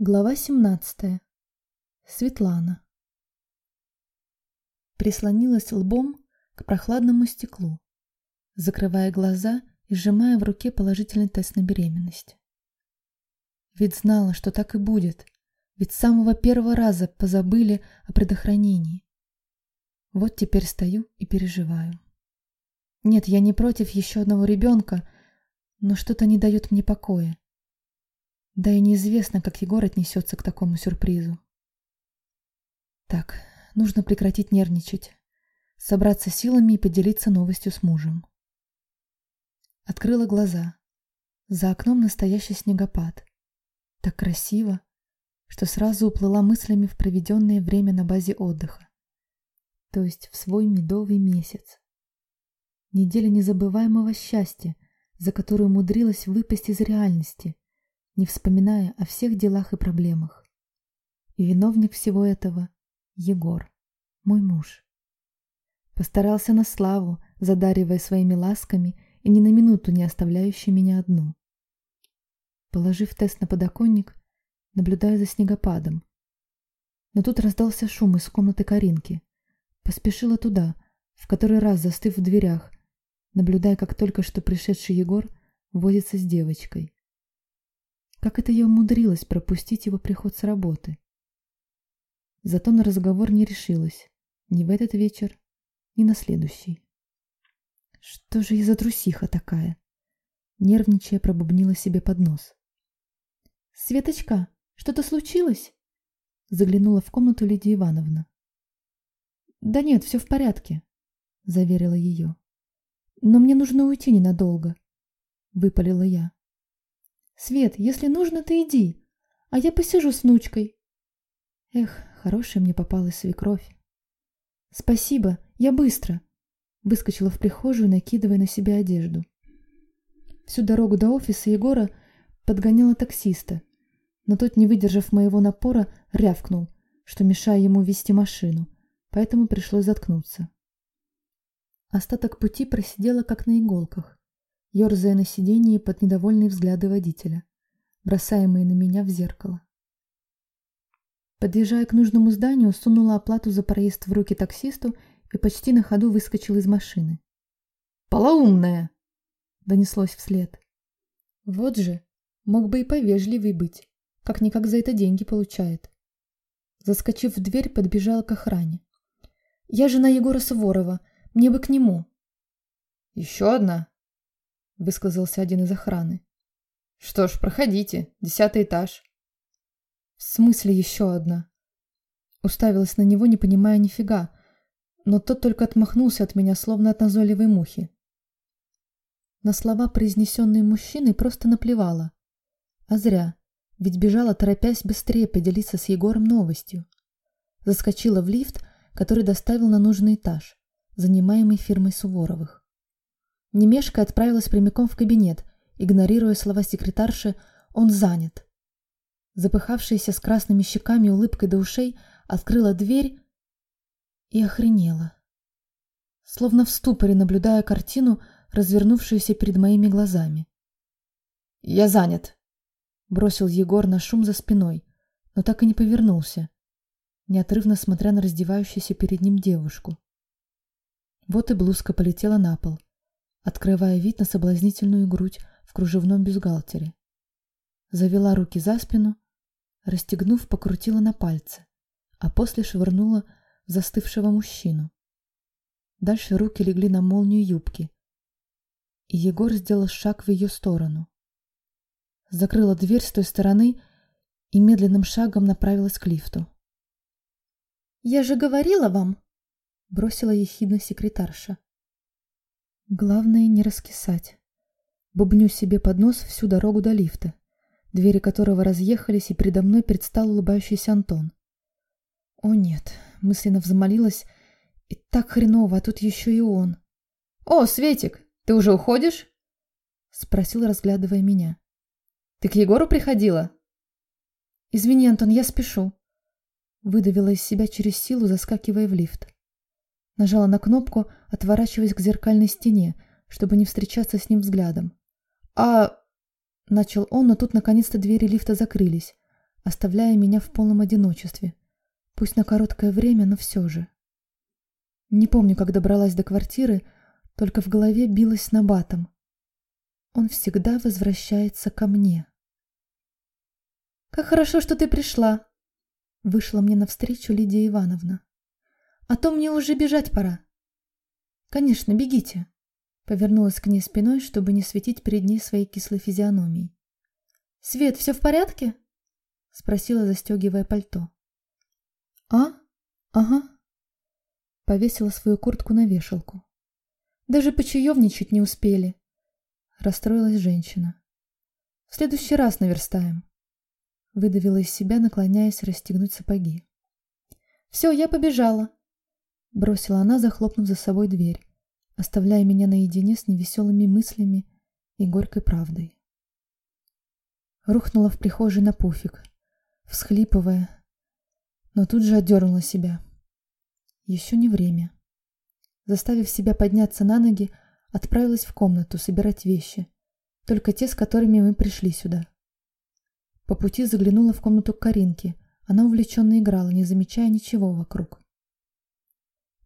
Глава 17. Светлана. Прислонилась лбом к прохладному стеклу, закрывая глаза и сжимая в руке положительный тест на беременность. Ведь знала, что так и будет, ведь с самого первого раза позабыли о предохранении. Вот теперь стою и переживаю. Нет, я не против еще одного ребенка, но что-то не дает мне покоя. Да и неизвестно, как Егор отнесется к такому сюрпризу. Так, нужно прекратить нервничать, собраться силами и поделиться новостью с мужем. Открыла глаза. За окном настоящий снегопад. Так красиво, что сразу уплыла мыслями в проведенное время на базе отдыха. То есть в свой медовый месяц. Неделя незабываемого счастья, за которую умудрилась выпасть из реальности – не вспоминая о всех делах и проблемах. И виновник всего этого — Егор, мой муж. Постарался на славу, задаривая своими ласками и ни на минуту не оставляющий меня одну. Положив тест на подоконник, наблюдаю за снегопадом. Но тут раздался шум из комнаты Каринки. Поспешила туда, в который раз застыв в дверях, наблюдая, как только что пришедший Егор возится с девочкой. Как это я умудрилась пропустить его приход с работы? Зато на разговор не решилась. Ни в этот вечер, ни на следующий. Что же я за трусиха такая? Нервничая, пробубнила себе под нос. «Светочка, что-то случилось?» Заглянула в комнату Лидия Ивановна. «Да нет, все в порядке», — заверила ее. «Но мне нужно уйти ненадолго», — выпалила я. Свет, если нужно, ты иди, а я посижу с внучкой. Эх, хорошая мне попалась свекровь. Спасибо, я быстро. Выскочила в прихожую, накидывая на себя одежду. Всю дорогу до офиса Егора подгоняла таксиста, но тот, не выдержав моего напора, рявкнул, что мешая ему вести машину, поэтому пришлось заткнуться. Остаток пути просидела как на иголках ерзая на сиденье под недовольные взгляды водителя, бросаемые на меня в зеркало. Подъезжая к нужному зданию, сунула оплату за проезд в руки таксисту и почти на ходу выскочила из машины. «Полоумная!» — донеслось вслед. Вот же, мог бы и повежливый быть, как-никак за это деньги получает. Заскочив в дверь, подбежала к охране. «Я жена Егора Суворова, мне бы к нему». «Еще одна?» Высказался один из охраны. Что ж, проходите, десятый этаж. В смысле еще одна? Уставилась на него, не понимая нифига, но тот только отмахнулся от меня, словно от назойливой мухи. На слова, произнесенные мужчиной, просто наплевала. А зря, ведь бежала, торопясь быстрее поделиться с Егором новостью. Заскочила в лифт, который доставил на нужный этаж, занимаемый фирмой Суворовых. Немешка отправилась прямиком в кабинет, игнорируя слова секретарши «он занят». Запыхавшаяся с красными щеками и улыбкой до ушей, открыла дверь и охренела. Словно в ступоре, наблюдая картину, развернувшуюся перед моими глазами. «Я занят», — бросил Егор на шум за спиной, но так и не повернулся, неотрывно смотря на раздевающуюся перед ним девушку. Вот и блузка полетела на пол открывая вид на соблазнительную грудь в кружевном бюстгальтере. Завела руки за спину, расстегнув, покрутила на пальце, а после швырнула в застывшего мужчину. Дальше руки легли на молнию юбки, и Егор сделал шаг в ее сторону. Закрыла дверь с той стороны и медленным шагом направилась к лифту. «Я же говорила вам!» — бросила ехидно секретарша. Главное не раскисать. Бубню себе под нос всю дорогу до лифта, двери которого разъехались, и передо мной предстал улыбающийся Антон. О нет, мысленно взмолилась, и так хреново, а тут еще и он. «О, Светик, ты уже уходишь?» Спросил, разглядывая меня. «Ты к Егору приходила?» «Извини, Антон, я спешу», выдавила из себя через силу, заскакивая в лифт. Нажала на кнопку, отворачиваясь к зеркальной стене, чтобы не встречаться с ним взглядом. «А...» — начал он, но тут наконец-то двери лифта закрылись, оставляя меня в полном одиночестве. Пусть на короткое время, но все же. Не помню, как добралась до квартиры, только в голове билась набатом. Он всегда возвращается ко мне. «Как хорошо, что ты пришла!» Вышла мне навстречу Лидия Ивановна. «А то мне уже бежать пора». «Конечно, бегите!» Повернулась к ней спиной, чтобы не светить перед ней своей кислой физиономией. «Свет, все в порядке?» Спросила, застегивая пальто. «А? Ага». Повесила свою куртку на вешалку. «Даже почаевничать не успели», — расстроилась женщина. «В следующий раз наверстаем», — выдавила из себя, наклоняясь расстегнуть сапоги. «Все, я побежала», — бросила она, захлопнув за собой дверь, оставляя меня наедине с невеселыми мыслями и горькой правдой. Рухнула в прихожей на пуфик, всхлипывая, но тут же отдернула себя. Еще не время. Заставив себя подняться на ноги, отправилась в комнату собирать вещи, только те, с которыми мы пришли сюда. По пути заглянула в комнату к Каринке. Она увлеченно играла, не замечая ничего вокруг.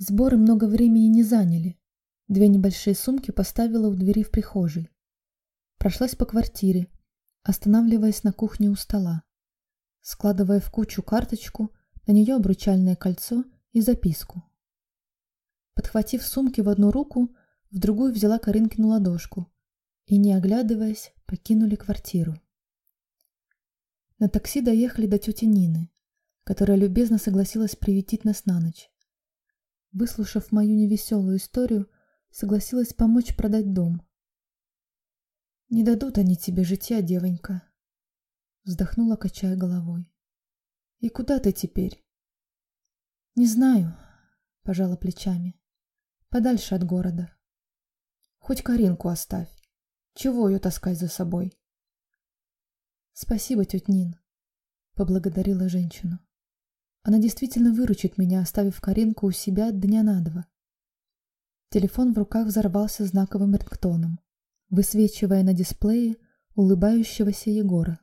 Сборы много времени не заняли. Две небольшие сумки поставила у двери в прихожей. Прошлась по квартире, останавливаясь на кухне у стола, складывая в кучу карточку на нее обручальное кольцо и записку. Подхватив сумки в одну руку, в другую взяла Каринкину ладошку и, не оглядываясь, покинули квартиру. На такси доехали до тети Нины, которая любезно согласилась приветить нас на ночь. Выслушав мою невеселую историю, согласилась помочь продать дом. «Не дадут они тебе житья, девонька», — вздохнула, качая головой. И куда ты теперь? Не знаю, пожала плечами. Подальше от города. Хоть Каринку оставь. Чего ее таскать за собой? Спасибо, тетя Нин, поблагодарила женщину. Она действительно выручит меня, оставив Каринку у себя дня на два. Телефон в руках взорвался знаковым рингтоном, высвечивая на дисплее улыбающегося Егора.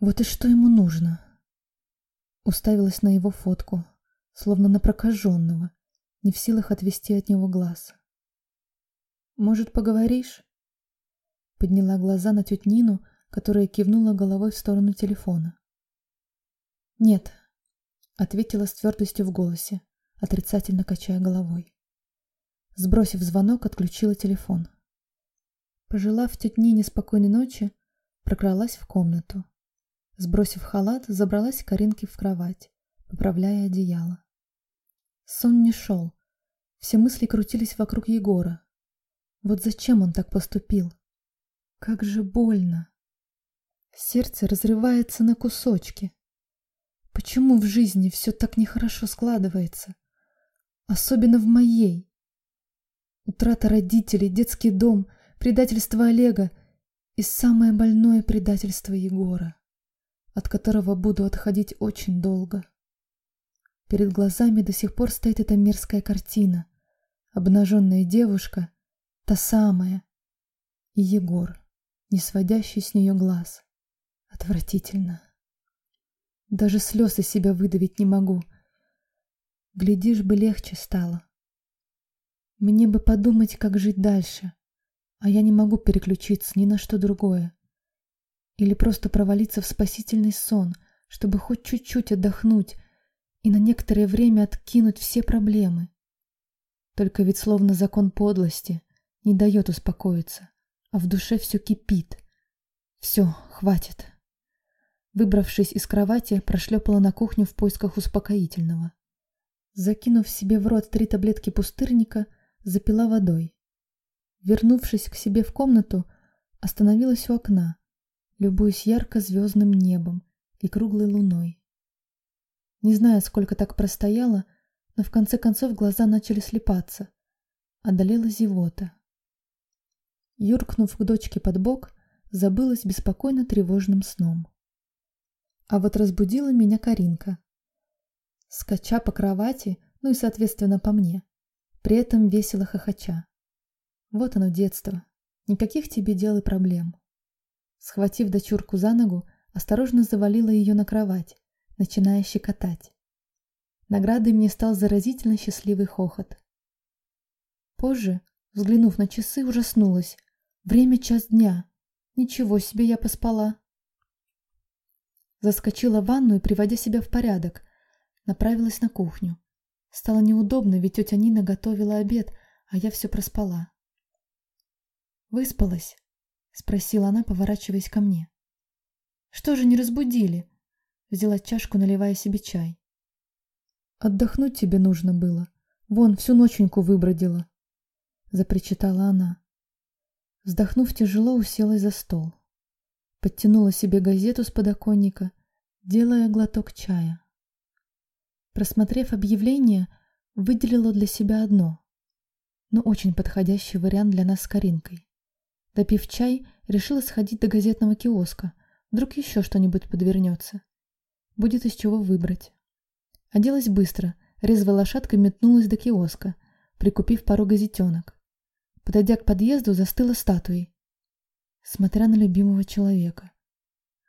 Вот и что ему нужно? Уставилась на его фотку, словно на прокаженного, не в силах отвести от него глаз. «Может, поговоришь?» Подняла глаза на тетю Нину, которая кивнула головой в сторону телефона. «Нет», — ответила с твердостью в голосе, отрицательно качая головой. Сбросив звонок, отключила телефон. Пожелав тете Нине спокойной ночи, прокралась в комнату. Сбросив халат, забралась Каринке в кровать, поправляя одеяло. Сон не шел. Все мысли крутились вокруг Егора. Вот зачем он так поступил? Как же больно. Сердце разрывается на кусочки. Почему в жизни все так нехорошо складывается? Особенно в моей. Утрата родителей, детский дом, предательство Олега и самое больное предательство Егора от которого буду отходить очень долго. Перед глазами до сих пор стоит эта мерзкая картина. Обнаженная девушка, та самая, и Егор, не сводящий с нее глаз. Отвратительно. Даже слез из себя выдавить не могу. Глядишь бы, легче стало. Мне бы подумать, как жить дальше, а я не могу переключиться ни на что другое. Или просто провалиться в спасительный сон, чтобы хоть чуть-чуть отдохнуть и на некоторое время откинуть все проблемы. Только ведь словно закон подлости не дает успокоиться, а в душе все кипит. Все, хватит. Выбравшись из кровати, прошлепала на кухню в поисках успокоительного. Закинув себе в рот три таблетки пустырника, запила водой. Вернувшись к себе в комнату, остановилась у окна, любуюсь ярко-звездным небом и круглой луной. Не знаю, сколько так простояла, но в конце концов глаза начали слепаться. Одолела зевота. Юркнув к дочке под бок, забылась беспокойно тревожным сном. А вот разбудила меня Каринка. Скача по кровати, ну и, соответственно, по мне, при этом весело хохоча. Вот оно детство. Никаких тебе дел и проблем. Схватив дочурку за ногу, осторожно завалила ее на кровать, начиная щекотать. Наградой мне стал заразительно счастливый хохот. Позже, взглянув на часы, ужаснулась. Время час дня. Ничего себе я поспала. Заскочила в и, приводя себя в порядок, направилась на кухню. Стало неудобно, ведь тетя Нина готовила обед, а я все проспала. «Выспалась?» — спросила она, поворачиваясь ко мне. «Что же не разбудили?» — взяла чашку, наливая себе чай. «Отдохнуть тебе нужно было. Вон, всю ноченьку выбродила», — запричитала она. Вздохнув тяжело, уселась за стол. Подтянула себе газету с подоконника, делая глоток чая. Просмотрев объявление, выделила для себя одно, но очень подходящий вариант для нас с Каринкой. Допив чай, решила сходить до газетного киоска, вдруг еще что-нибудь подвернется. Будет из чего выбрать. Оделась быстро, резвой лошадкой метнулась до киоска, прикупив пару газетенок. Подойдя к подъезду, застыла статуей, смотря на любимого человека,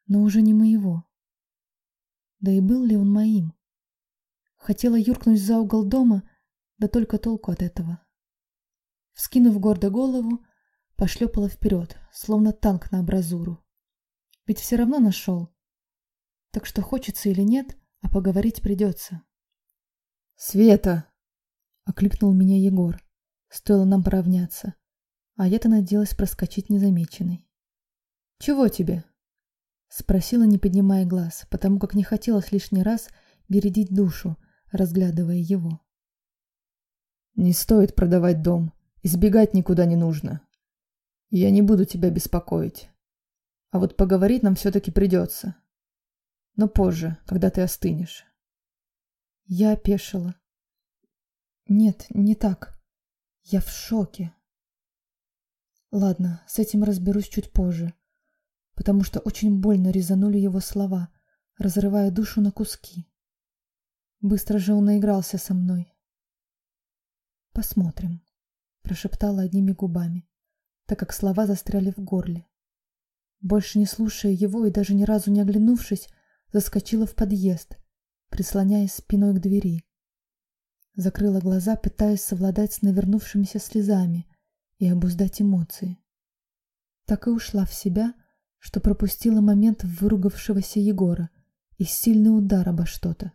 но уже не моего. Да и был ли он моим? Хотела юркнуть за угол дома, да только толку от этого. Вскинув гордо голову, пошлепала вперед, словно танк на абразуру. Ведь все равно нашел. Так что хочется или нет, а поговорить придется. «Света!» — окликнул меня Егор. Стоило нам поравняться, а я-то надеялась проскочить незамеченной. «Чего тебе?» — спросила, не поднимая глаз, потому как не хотелось лишний раз бередить душу, разглядывая его. «Не стоит продавать дом. Избегать никуда не нужно. Я не буду тебя беспокоить. А вот поговорить нам все-таки придется. Но позже, когда ты остынешь». Я опешила. «Нет, не так. Я в шоке. Ладно, с этим разберусь чуть позже, потому что очень больно резанули его слова, разрывая душу на куски. Быстро же он наигрался со мной. «Посмотрим», — прошептала одними губами, так как слова застряли в горле. Больше не слушая его и даже ни разу не оглянувшись, заскочила в подъезд, прислоняясь спиной к двери. Закрыла глаза, пытаясь совладать с навернувшимися слезами и обуздать эмоции. Так и ушла в себя, что пропустила момент выругавшегося Егора и сильный удар обо что-то.